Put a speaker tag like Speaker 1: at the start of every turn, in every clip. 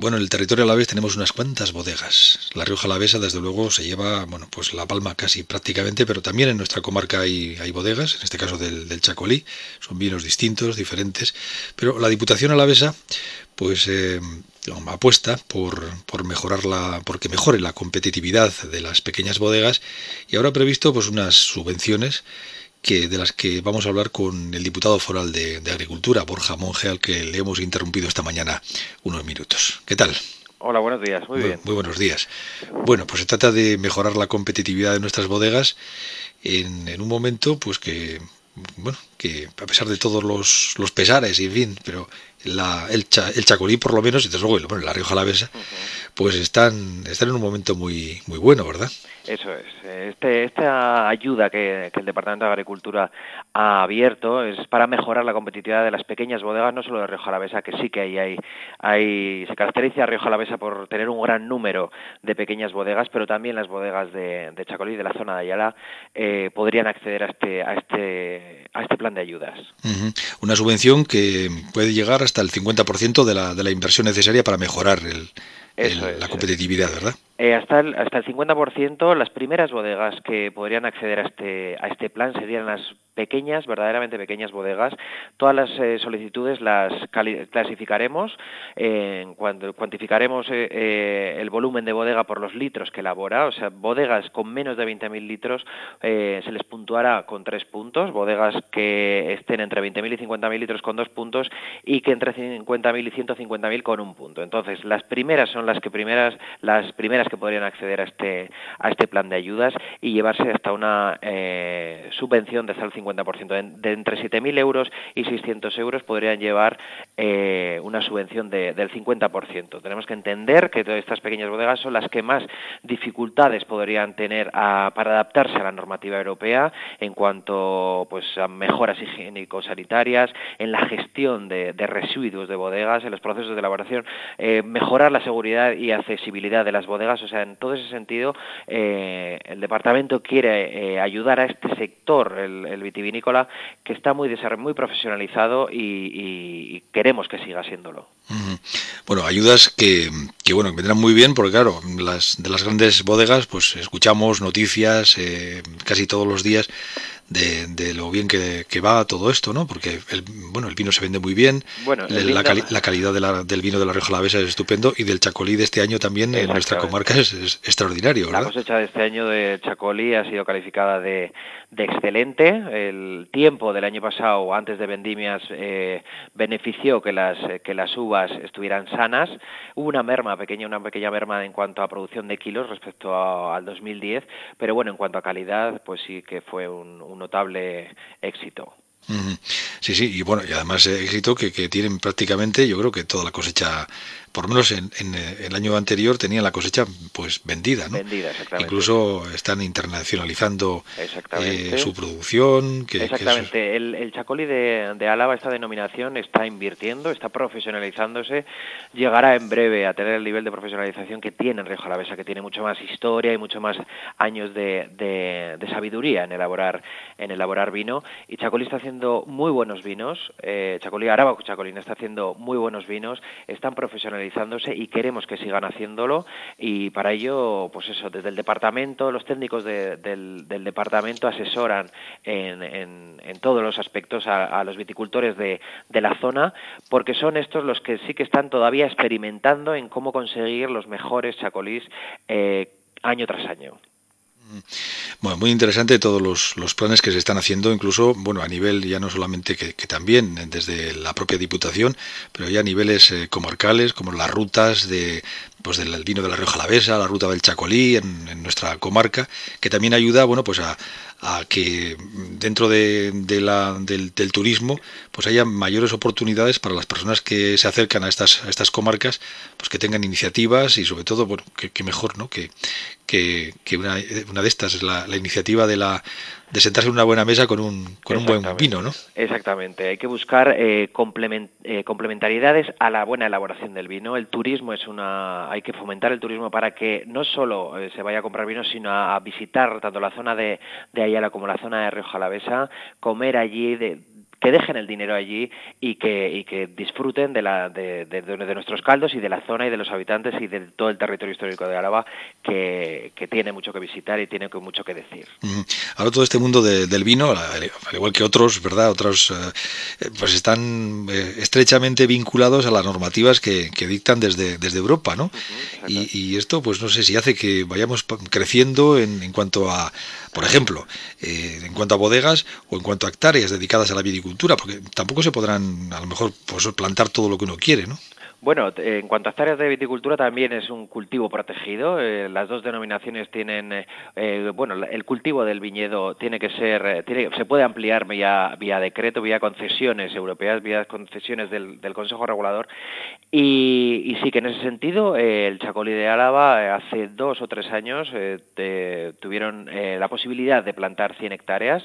Speaker 1: Bueno, en el territorio alavés tenemos unas cuantas bodegas. La Rioja Alavesa, desde luego, se lleva, bueno, pues la palma casi prácticamente, pero también en nuestra comarca hay, hay bodegas, en este caso del, del, Chacolí. Son vinos distintos, diferentes. Pero la Diputación Alavesa, pues eh, apuesta por, por mejorar la, porque mejore la competitividad de las pequeñas bodegas y ahora ha previsto pues unas subvenciones que, de las que vamos a hablar con el diputado foral de, de, Agricultura, Borja Monge, al que le hemos interrumpido esta mañana unos minutos. ¿Qué tal?
Speaker 2: Hola, buenos días, muy, muy bien.
Speaker 1: Muy buenos días. Bueno, pues se trata de mejorar la competitividad de nuestras bodegas en, en un momento pues que bueno, que a pesar de todos los, los pesares y en fin, pero la, el, cha, el, Chacolí por lo menos, y desde luego bueno, la Rioja Alavesa, uh -huh. pues están, están en un momento muy, muy bueno, ¿verdad?
Speaker 2: Eso es. Este, esta ayuda que, que, el Departamento de Agricultura ha abierto es para mejorar la competitividad de las pequeñas bodegas, no solo de Rioja Alavesa, que sí que hay, hay, hay se caracteriza a Rioja Alavesa por tener un gran número de pequeñas bodegas, pero también las bodegas de, de Chacolí, de la zona de Ayala, eh, podrían acceder a este, a este, a este plan de ayudas.
Speaker 1: Uh -huh. Una subvención que puede llegar hasta el 50% de la, de la inversión necesaria para mejorar el, el,
Speaker 2: es,
Speaker 1: la competitividad, ¿verdad?
Speaker 2: Eh, hasta, el, hasta el 50%, las primeras bodegas que podrían acceder a este, a este plan serían las pequeñas, verdaderamente pequeñas bodegas. Todas las eh, solicitudes las clasificaremos, eh, cuando cuantificaremos el volumen de bodega por los litros que elabora, o sea, bodegas con menos de 20.000 litros se les puntuará con tres puntos, bodegas que estén entre 20.000 y 50.000 litros con dos puntos y que entre 50.000 y 150.000 con un punto. Entonces, las primeras son las que primeras, las primeras que podrían acceder a este, a este plan de ayudas y llevarse hasta una eh, subvención de hasta el 50%. De, de entre 7.000 euros y 600 euros podrían llevar eh, una subvención de, del 50%. Tenemos que entender que todas estas pequeñas bodegas son las que más dificultades podrían tener a, para adaptarse a la normativa europea en cuanto pues, a mejoras higiénico-sanitarias, en la gestión de, de, residuos de bodegas, en los procesos de elaboración, eh, mejorar la seguridad y accesibilidad de las bodegas. O sea, en todo ese sentido, eh, el departamento quiere eh, ayudar a este sector, el, vitivinícola, que está muy, muy profesionalizado y, y, y queremos que siga siéndolo.
Speaker 1: Bueno, ayudas que, que, bueno, vendrán muy bien porque, claro, las, de las grandes bodegas, pues escuchamos noticias eh, casi todos los días de, de lo bien que, que, va todo esto, ¿no? Porque el, bueno, el vino se vende muy bien,
Speaker 2: bueno,
Speaker 1: la, vino... cali la, calidad de la, del vino de la Rioja Alavesa es estupendo y del Chacolí de este año también en nuestra comarca es, es, extraordinario, ¿verdad?
Speaker 2: La cosecha de este año de Chacolí ha sido calificada de, de excelente. El tiempo del año pasado, antes de vendimias, eh, benefició que las, que las uvas estuvieran sanas. Hubo una merma pequeña, una pequeña merma en cuanto a producción de kilos respecto a, al 2010, pero bueno, en cuanto a calidad, pues sí que fue un, un notable éxito.
Speaker 1: Sí, sí, y bueno, y además éxito que, tienen prácticamente, yo creo que toda la cosecha, por lo menos en, en, el año anterior tenían la cosecha pues vendida, ¿no?
Speaker 2: Vendida, exactamente.
Speaker 1: Incluso están internacionalizando eh, su producción.
Speaker 2: Que, exactamente, que es... el, el, Chacolí de, de, Álava, esta denominación, está invirtiendo, está profesionalizándose, llegará en breve a tener el nivel de profesionalización que tiene en Rioja Alavesa, que tiene mucho más historia y mucho más años de, de, de sabiduría en elaborar, en elaborar vino, y Chacolí está haciendo muy buenos vinos, eh, Chacolí, Araba Chacolín está haciendo muy buenos vinos, están y queremos que sigan haciéndolo y para ello, pues eso, desde el departamento, los técnicos de, del, del, departamento asesoran en, en, en, todos los aspectos a, a los viticultores de, de, la zona porque son estos los que sí que están todavía experimentando en cómo conseguir los mejores chacolís eh, año tras año.
Speaker 1: Bueno, muy interesante todos los, planes que se están haciendo, incluso, bueno, a nivel ya no solamente que, también desde la propia Diputación, pero ya a niveles eh, comarcales, como las rutas de, pues del vino de la Rioja Alavesa, la ruta del Chacolí en, nuestra comarca, que también ayuda, bueno, pues a, que dentro de, la, del, del, turismo pues haya mayores oportunidades para las personas que se acercan a estas, a estas comarcas, pues que tengan iniciativas y sobre todo, bueno, que mejor, ¿no? Que, que, que una, una, de estas es la, la iniciativa de la de sentarse en una buena mesa con un, con un buen vino, ¿no?
Speaker 2: Exactamente, hay que buscar eh, complement, eh, complementariedades a la buena elaboración del vino. El turismo es una, hay que fomentar el turismo para que no solo eh, se vaya a comprar vino, sino a, a visitar tanto la zona de, de Ayala como la zona de Rioja Alavesa, comer allí, de, que dejen el dinero allí y que, y que disfruten de, la, de, de, de, nuestros caldos y de la zona y de los habitantes y de todo el territorio histórico de Álava que, que tiene mucho que visitar y tiene mucho que decir.
Speaker 1: Ahora todo este mundo del vino, al igual que otros, ¿verdad? Otros eh, pues están eh, estrechamente vinculados a las normativas que, que dictan desde, desde Europa, ¿no? y, y, esto, pues no sé si hace que vayamos creciendo en, en cuanto a, por ejemplo, eh, en cuanto a bodegas o en cuanto a hectáreas dedicadas a la viticultura, porque tampoco se podrán, a lo mejor, pues, plantar todo lo que uno quiere, ¿no?
Speaker 2: Bueno, en cuanto a hectáreas de viticultura también es un cultivo protegido. Eh, las dos denominaciones tienen, eh, eh, bueno, el cultivo del viñedo tiene que ser, eh, tiene, se puede ampliar vía, vía decreto, vía concesiones europeas, vía concesiones del, Consejo Regulador. Y, sí que en ese sentido el Chacolí de Álava hace dos o tres años te, tuvieron la posibilidad de plantar 100 hectáreas.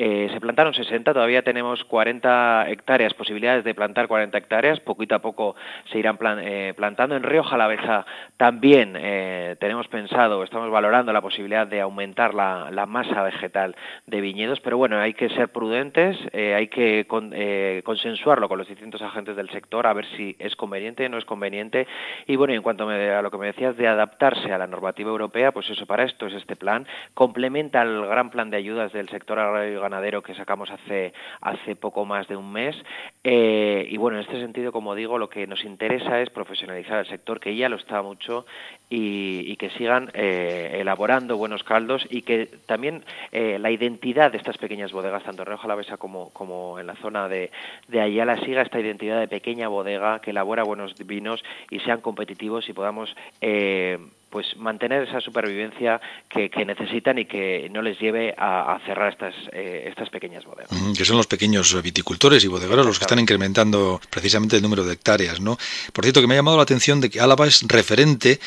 Speaker 2: Se plantaron 60, todavía tenemos 40 hectáreas, posibilidades de plantar 40 hectáreas. Poquito a poco se irán eh, plantando. En Río Jalavesa también eh, tenemos pensado, estamos valorando la posibilidad de aumentar la, la, masa vegetal de viñedos, pero bueno, hay que ser prudentes, eh, hay que con, eh, consensuarlo con los distintos agentes del sector, a ver si es conveniente o no es conveniente. Y bueno, en cuanto me, a lo que me decías de adaptarse a la normativa europea, pues eso, para esto es este plan. Complementa el gran plan de ayudas del sector agrario que sacamos hace, hace poco más de un mes. Eh, y bueno, en este sentido, como digo, lo que nos interesa es profesionalizar el sector, que ya lo está mucho, y, y que sigan eh, elaborando buenos caldos y que también eh, la identidad de estas pequeñas bodegas, tanto en Rioja Alavesa como, como en la zona de, de Ayala, siga esta identidad de pequeña bodega que elabora buenos vinos y sean competitivos y podamos eh, pues mantener esa supervivencia que, que, necesitan y que no les lleve a, a cerrar estas, eh, estas pequeñas bodegas.
Speaker 1: Mm, que son los pequeños viticultores y bodegueros los que están incrementando precisamente el número de hectáreas, ¿no? Por cierto, que me ha llamado la atención de que Álava es referente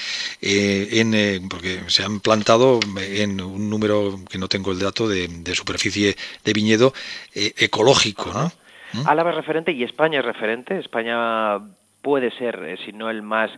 Speaker 1: eh, en, eh, porque se han plantado en un número que no tengo el dato de, de superficie de viñedo eh, ecológico, ¿no?
Speaker 2: Álava es referente y España es referente. España puede ser, eh, si no el más,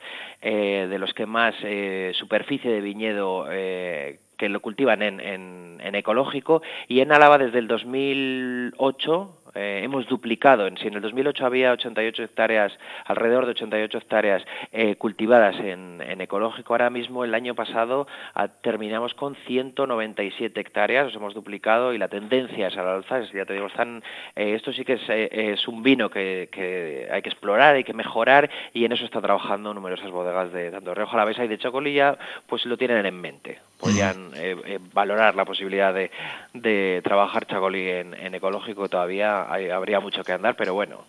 Speaker 2: eh, de los que más eh, superficie de viñedo eh, que lo cultivan en, en, en, ecológico. Y en Álava desde el 2008 eh, hemos duplicado. En, si en el 2008 había 88 hectáreas, alrededor de 88 hectáreas eh, cultivadas en, ecológico, ahora mismo el año pasado a, terminamos con 197 hectáreas, nos hemos duplicado y la tendencia es al alza. Ya te digo, están, eh, esto sí que es, eh, es un vino que, que, hay que explorar, hay que mejorar y en eso está trabajando numerosas bodegas de tanto Rioja Alavesa y de Chocolilla, pues lo tienen en mente. Podrían eh, valorar la posibilidad de, de trabajar Chacolí en, en ecológico todavía hay, habría mucho que andar, pero bueno.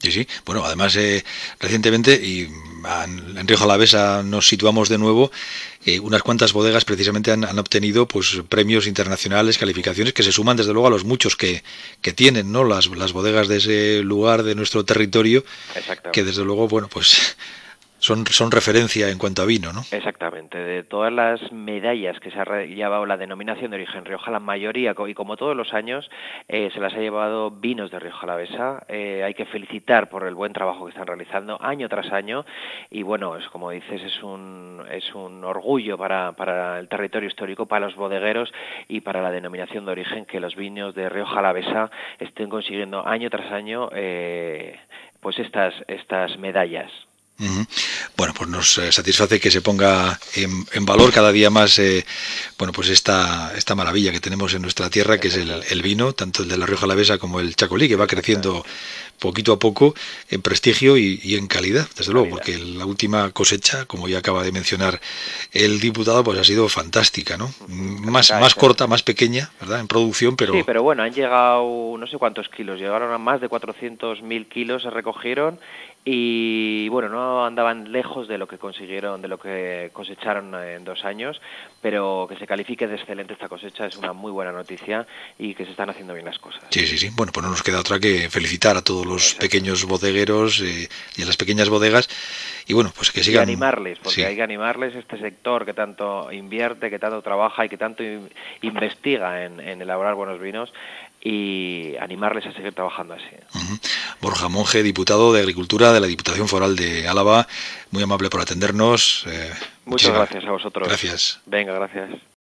Speaker 1: Sí, sí. Bueno, además, eh, recientemente, y en Río Jalavesa nos situamos de nuevo, eh, unas cuantas bodegas precisamente han, han, obtenido pues premios internacionales, calificaciones que se suman desde luego a los muchos que, que tienen, ¿no? Las, las bodegas de ese lugar, de nuestro territorio, que desde luego, bueno, pues son, son referencia en cuanto a vino, ¿no?
Speaker 2: Exactamente. De todas las medallas que se ha llevado la denominación de origen Rioja, la mayoría, y como todos los años, eh, se las ha llevado vinos de Rioja Alavesa. Eh, hay que felicitar por el buen trabajo que están realizando año tras año. Y bueno, es como dices, es un, es un orgullo para, para el territorio histórico, para los bodegueros y para la denominación de origen que los vinos de Rioja Alavesa estén consiguiendo año tras año eh, pues estas, estas medallas.
Speaker 1: Uh -huh. Bueno, pues nos eh, satisface que se ponga en, en valor cada día más, eh, bueno, pues esta, esta maravilla que tenemos en nuestra tierra, que es el, el vino, tanto el de la Rioja Alavesa como el Chacolí, que va creciendo poquito a poco en prestigio y, y en calidad, desde luego, porque la última cosecha, como ya acaba de mencionar el diputado, pues ha sido fantástica, ¿no? Más, más corta, más pequeña, ¿verdad? En producción, pero...
Speaker 2: Sí, pero bueno, han llegado no sé cuántos kilos, llegaron a más de 400.000 kilos, se recogieron y bueno, no andaban lejos de lo que consiguieron, de lo que cosecharon en dos años, pero que se califique de excelente esta cosecha es una muy buena noticia y que se están haciendo bien las cosas.
Speaker 1: Sí, sí, sí. Bueno, pues no nos queda otra que felicitar a todos los Exacto. pequeños bodegueros eh, y a las pequeñas bodegas y bueno, pues que sigan.
Speaker 2: Y animarles, porque sí. hay que animarles este sector que tanto invierte, que tanto trabaja y que tanto investiga en, en elaborar buenos vinos y animarles a seguir trabajando así.
Speaker 1: Uh -huh. Borja Monge, diputado de Agricultura de la Diputación Foral de Álava, muy amable por atendernos.
Speaker 2: Eh, Muchas gracias a vosotros.
Speaker 1: Gracias.
Speaker 2: Venga, gracias.